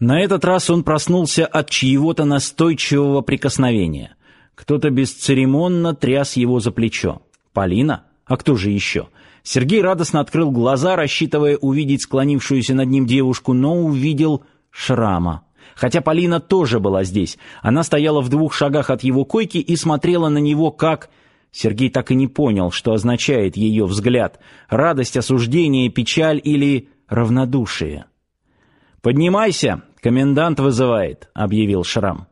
На этот раз он проснулся от чьего-то настойчивого прикосновения. Кто-то бесцеремонно тряс его за плечо. Полина? А кто же еще? Сергей радостно открыл глаза, рассчитывая увидеть склонившуюся над ним девушку, но увидел шрама. Хотя Полина тоже была здесь. Она стояла в двух шагах от его койки и смотрела на него как... Сергей так и не понял, что означает ее взгляд. Радость, осуждение, печаль или равнодушие. «Поднимайся, комендант вызывает», — объявил Шрам.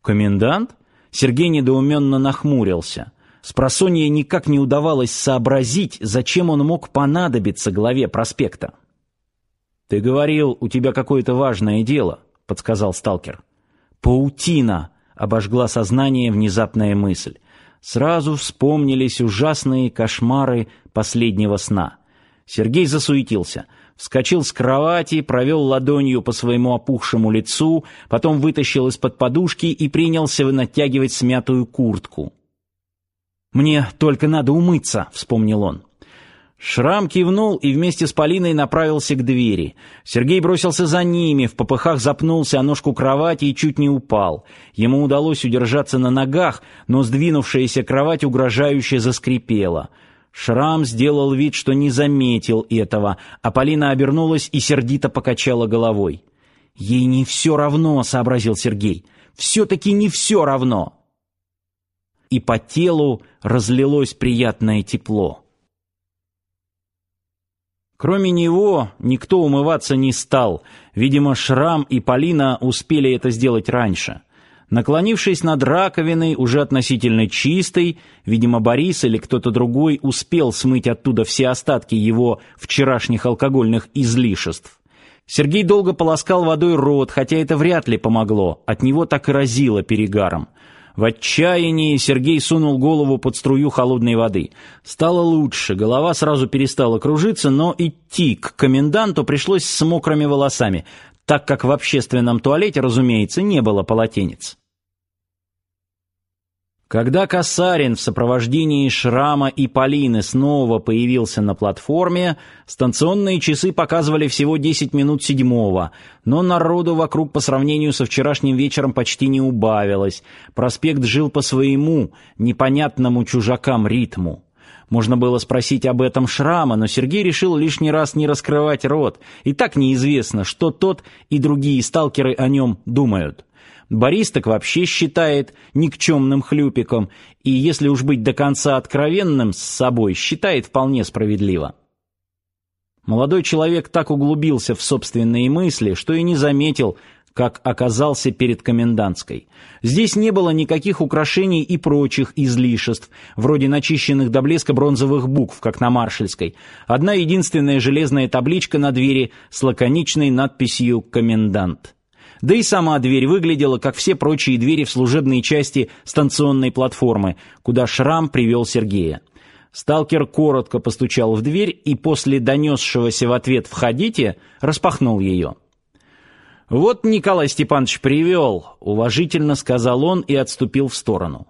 «Комендант?» Сергей недоуменно нахмурился. Спросонье никак не удавалось сообразить, зачем он мог понадобиться главе проспекта. «Ты говорил, у тебя какое-то важное дело», — подсказал сталкер. «Паутина!» — обожгла сознание внезапная мысль. Сразу вспомнились ужасные кошмары последнего сна. Сергей засуетился — вскочил с кровати, провел ладонью по своему опухшему лицу, потом вытащил из-под подушки и принялся натягивать смятую куртку. «Мне только надо умыться», — вспомнил он. Шрам кивнул и вместе с Полиной направился к двери. Сергей бросился за ними, в попыхах запнулся о ножку кровати и чуть не упал. Ему удалось удержаться на ногах, но сдвинувшаяся кровать угрожающе заскрипела — Шрам сделал вид, что не заметил этого, а Полина обернулась и сердито покачала головой. «Ей не все равно», — сообразил Сергей. «Все-таки не все равно». И по телу разлилось приятное тепло. Кроме него никто умываться не стал. Видимо, Шрам и Полина успели это сделать раньше. Наклонившись над раковиной, уже относительно чистой, видимо, Борис или кто-то другой успел смыть оттуда все остатки его вчерашних алкогольных излишеств. Сергей долго полоскал водой рот, хотя это вряд ли помогло, от него так и разило перегаром. В отчаянии Сергей сунул голову под струю холодной воды. Стало лучше, голова сразу перестала кружиться, но идти к коменданту пришлось с мокрыми волосами так как в общественном туалете, разумеется, не было полотенец. Когда Касарин в сопровождении Шрама и Полины снова появился на платформе, станционные часы показывали всего 10 минут седьмого, но народу вокруг по сравнению со вчерашним вечером почти не убавилось. Проспект жил по своему, непонятному чужакам ритму. Можно было спросить об этом Шрама, но Сергей решил лишний раз не раскрывать рот. И так неизвестно, что тот и другие сталкеры о нем думают. Борис так вообще считает никчемным хлюпиком, и если уж быть до конца откровенным с собой, считает вполне справедливо. Молодой человек так углубился в собственные мысли, что и не заметил, как оказался перед комендантской. Здесь не было никаких украшений и прочих излишеств, вроде начищенных до блеска бронзовых букв, как на Маршальской. Одна единственная железная табличка на двери с лаконичной надписью «Комендант». Да и сама дверь выглядела, как все прочие двери в служебной части станционной платформы, куда Шрам привел Сергея. Сталкер коротко постучал в дверь и после донесшегося в ответ «Входите» распахнул ее. «Вот Николай Степанович привел», — уважительно сказал он и отступил в сторону.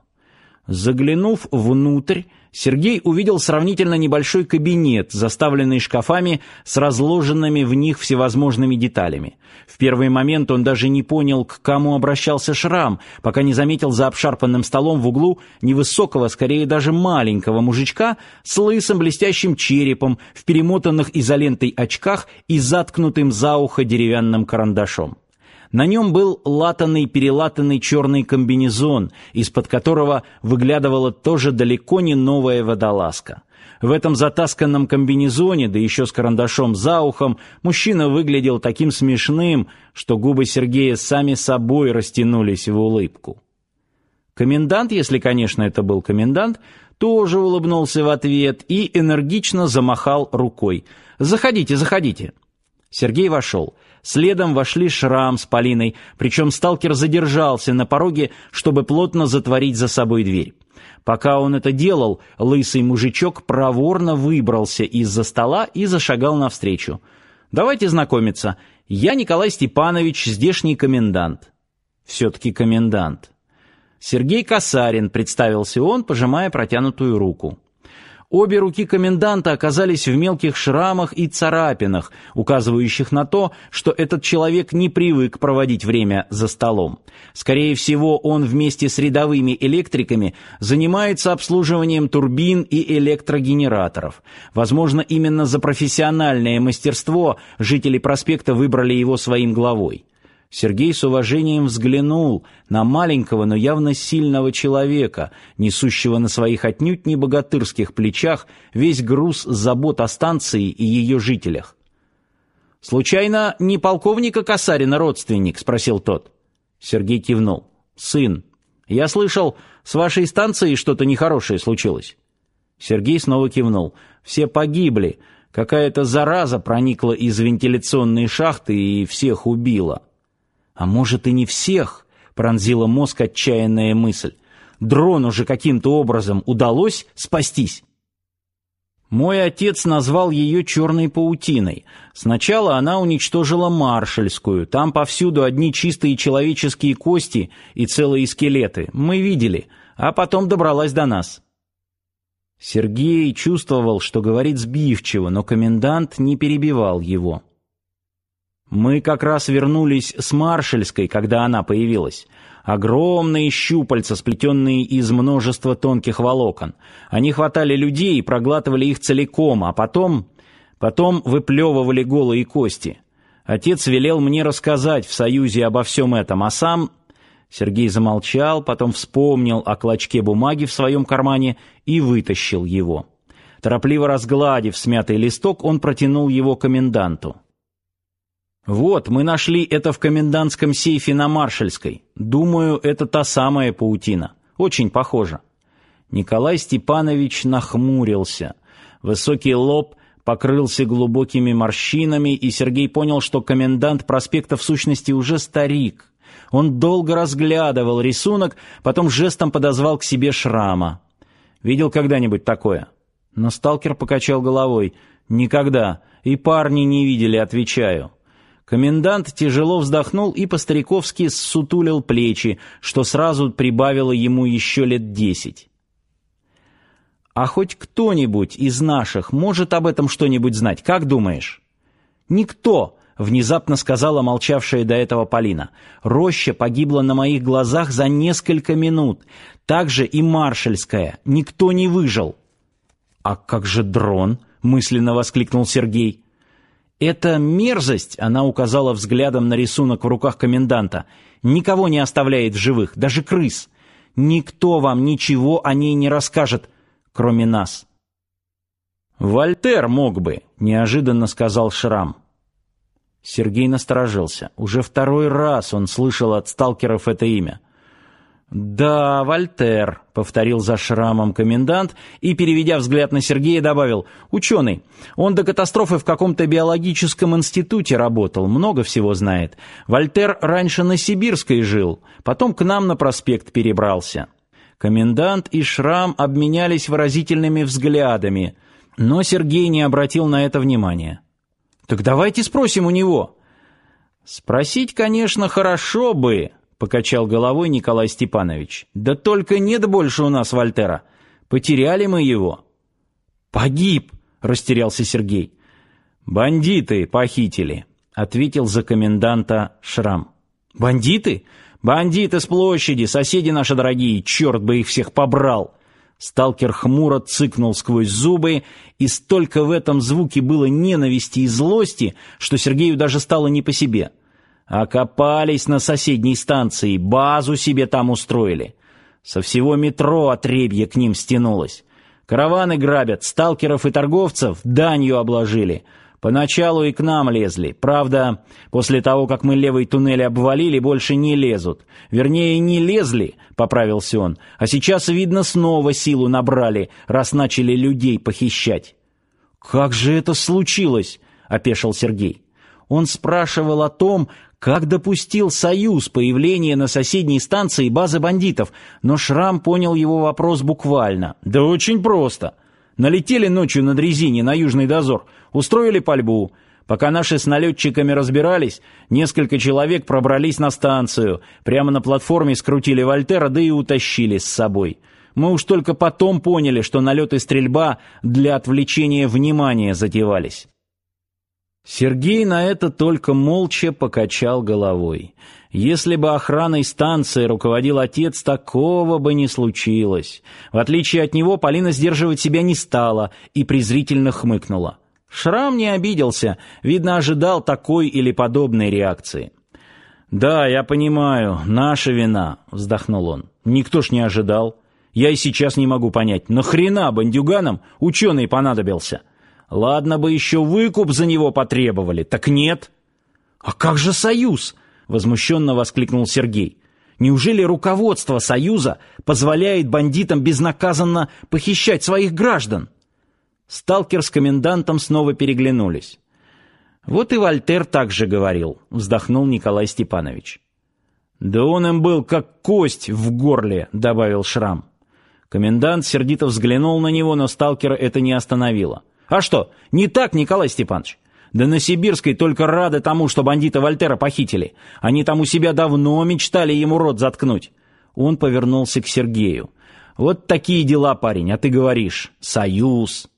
Заглянув внутрь, Сергей увидел сравнительно небольшой кабинет, заставленный шкафами с разложенными в них всевозможными деталями. В первый момент он даже не понял, к кому обращался Шрам, пока не заметил за обшарпанным столом в углу невысокого, скорее даже маленького мужичка с лысым блестящим черепом, в перемотанных изолентой очках и заткнутым за ухо деревянным карандашом. На нем был латанный-перелатанный черный комбинезон, из-под которого выглядывала тоже далеко не новая водолазка. В этом затасканном комбинезоне, да еще с карандашом за ухом, мужчина выглядел таким смешным, что губы Сергея сами собой растянулись в улыбку. Комендант, если, конечно, это был комендант, тоже улыбнулся в ответ и энергично замахал рукой. «Заходите, заходите». Сергей вошел. Следом вошли Шрам с Полиной, причем сталкер задержался на пороге, чтобы плотно затворить за собой дверь. Пока он это делал, лысый мужичок проворно выбрался из-за стола и зашагал навстречу. «Давайте знакомиться. Я Николай Степанович, здешний комендант». «Все-таки комендант». «Сергей Касарин», — представился он, пожимая протянутую руку. Обе руки коменданта оказались в мелких шрамах и царапинах, указывающих на то, что этот человек не привык проводить время за столом. Скорее всего, он вместе с рядовыми электриками занимается обслуживанием турбин и электрогенераторов. Возможно, именно за профессиональное мастерство жители проспекта выбрали его своим главой. Сергей с уважением взглянул на маленького, но явно сильного человека, несущего на своих отнюдь не богатырских плечах весь груз забот о станции и ее жителях. «Случайно не полковника Касарина родственник?» — спросил тот. Сергей кивнул. «Сын. Я слышал, с вашей станцией что-то нехорошее случилось». Сергей снова кивнул. «Все погибли. Какая-то зараза проникла из вентиляционной шахты и всех убила». А может и не всех, пронзила мозг отчаянная мысль. Дрону же каким-то образом удалось спастись. Мой отец назвал ее черной паутиной. Сначала она уничтожила маршальскую. Там повсюду одни чистые человеческие кости и целые скелеты. Мы видели. А потом добралась до нас. Сергей чувствовал, что говорит сбивчиво, но комендант не перебивал его. Мы как раз вернулись с Маршальской, когда она появилась. Огромные щупальца, сплетенные из множества тонких волокон. Они хватали людей и проглатывали их целиком, а потом... Потом выплевывали голые кости. Отец велел мне рассказать в Союзе обо всем этом, а сам... Сергей замолчал, потом вспомнил о клочке бумаги в своем кармане и вытащил его. Торопливо разгладив смятый листок, он протянул его коменданту. «Вот, мы нашли это в комендантском сейфе на Маршальской. Думаю, это та самая паутина. Очень похоже». Николай Степанович нахмурился. Высокий лоб покрылся глубокими морщинами, и Сергей понял, что комендант проспекта в сущности уже старик. Он долго разглядывал рисунок, потом жестом подозвал к себе шрама. «Видел когда-нибудь такое?» Но сталкер покачал головой. «Никогда. И парни не видели, отвечаю». Комендант тяжело вздохнул и по-стариковски ссутулил плечи, что сразу прибавило ему еще лет десять. «А хоть кто-нибудь из наших может об этом что-нибудь знать, как думаешь?» «Никто!» — внезапно сказала молчавшая до этого Полина. «Роща погибла на моих глазах за несколько минут. Так же и Маршальская. Никто не выжил». «А как же дрон?» — мысленно воскликнул Сергей. «Эта мерзость», — она указала взглядом на рисунок в руках коменданта, «никого не оставляет в живых, даже крыс. Никто вам ничего о ней не расскажет, кроме нас». «Вольтер мог бы», — неожиданно сказал Шрам. Сергей насторожился. Уже второй раз он слышал от сталкеров это имя. «Да, Вольтер», — повторил за шрамом комендант и, переведя взгляд на Сергея, добавил, «Ученый. Он до катастрофы в каком-то биологическом институте работал, много всего знает. Вольтер раньше на Сибирской жил, потом к нам на проспект перебрался». Комендант и Шрам обменялись выразительными взглядами, но Сергей не обратил на это внимания. «Так давайте спросим у него». «Спросить, конечно, хорошо бы», — покачал головой Николай Степанович. «Да только нет больше у нас Вольтера. Потеряли мы его». «Погиб!» — растерялся Сергей. «Бандиты похитили», — ответил за коменданта Шрам. «Бандиты? Бандиты с площади, соседи наши дорогие, черт бы их всех побрал!» Сталкер хмуро цыкнул сквозь зубы, и столько в этом звуке было ненависти и злости, что Сергею даже стало не по себе. Окопались на соседней станции, базу себе там устроили. Со всего метро отребье к ним стянулось. Караваны грабят, сталкеров и торговцев данью обложили. Поначалу и к нам лезли. Правда, после того, как мы левый туннель обвалили, больше не лезут. Вернее, не лезли, поправился он. А сейчас, видно, снова силу набрали, раз начали людей похищать. «Как же это случилось?» — опешил Сергей. Он спрашивал о том, как допустил Союз появление на соседней станции базы бандитов, но Шрам понял его вопрос буквально. Да очень просто. Налетели ночью на дрезине на Южный дозор, устроили пальбу. Пока наши с налетчиками разбирались, несколько человек пробрались на станцию, прямо на платформе скрутили Вольтера, да и утащили с собой. Мы уж только потом поняли, что налет и стрельба для отвлечения внимания затевались. Сергей на это только молча покачал головой. Если бы охраной станции руководил отец, такого бы не случилось. В отличие от него, Полина сдерживать себя не стала и презрительно хмыкнула. Шрам не обиделся, видно, ожидал такой или подобной реакции. «Да, я понимаю, наша вина», — вздохнул он. «Никто ж не ожидал. Я и сейчас не могу понять, нахрена бандюганам ученый понадобился? Ладно бы еще выкуп за него потребовали, так нет». «А как же Союз?» — возмущенно воскликнул Сергей. «Неужели руководство Союза позволяет бандитам безнаказанно похищать своих граждан?» Сталкер с комендантом снова переглянулись. Вот и Вольтер так же говорил, вздохнул Николай Степанович. Да он им был как кость в горле, добавил Шрам. Комендант сердито взглянул на него, но сталкера это не остановило. А что, не так, Николай Степанович? Да на Сибирской только рады тому, что бандита Вольтера похитили. Они там у себя давно мечтали ему рот заткнуть. Он повернулся к Сергею. Вот такие дела, парень, а ты говоришь: союз.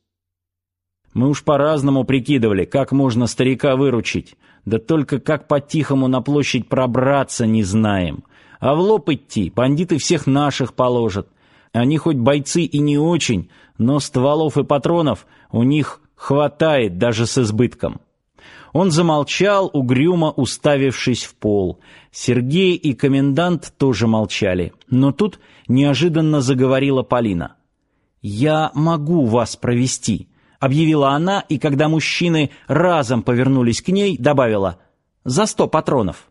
Мы уж по-разному прикидывали, как можно старика выручить. Да только как по-тихому на площадь пробраться не знаем. А в лоб идти бандиты всех наших положат. Они хоть бойцы и не очень, но стволов и патронов у них хватает даже с избытком. Он замолчал, угрюмо уставившись в пол. Сергей и комендант тоже молчали. Но тут неожиданно заговорила Полина. «Я могу вас провести объявила она, и когда мужчины разом повернулись к ней, добавила: "За сто патронов".